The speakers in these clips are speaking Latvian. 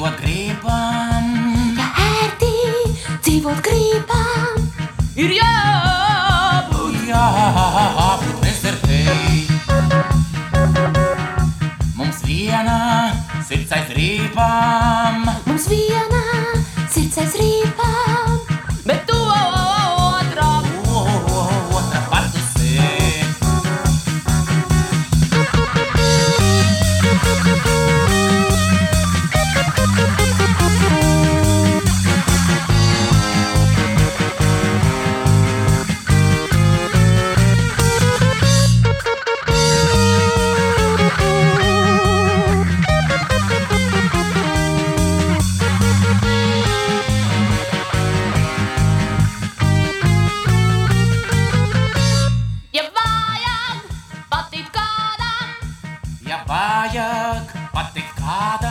dzīvot gribam, Ja ērti dzīvot gribam, Ir jābūt. Jābūt bezcertēji. Mums viena sirds aiz rībām, mums viena vajag patikt kādam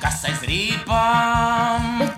Cassais ripam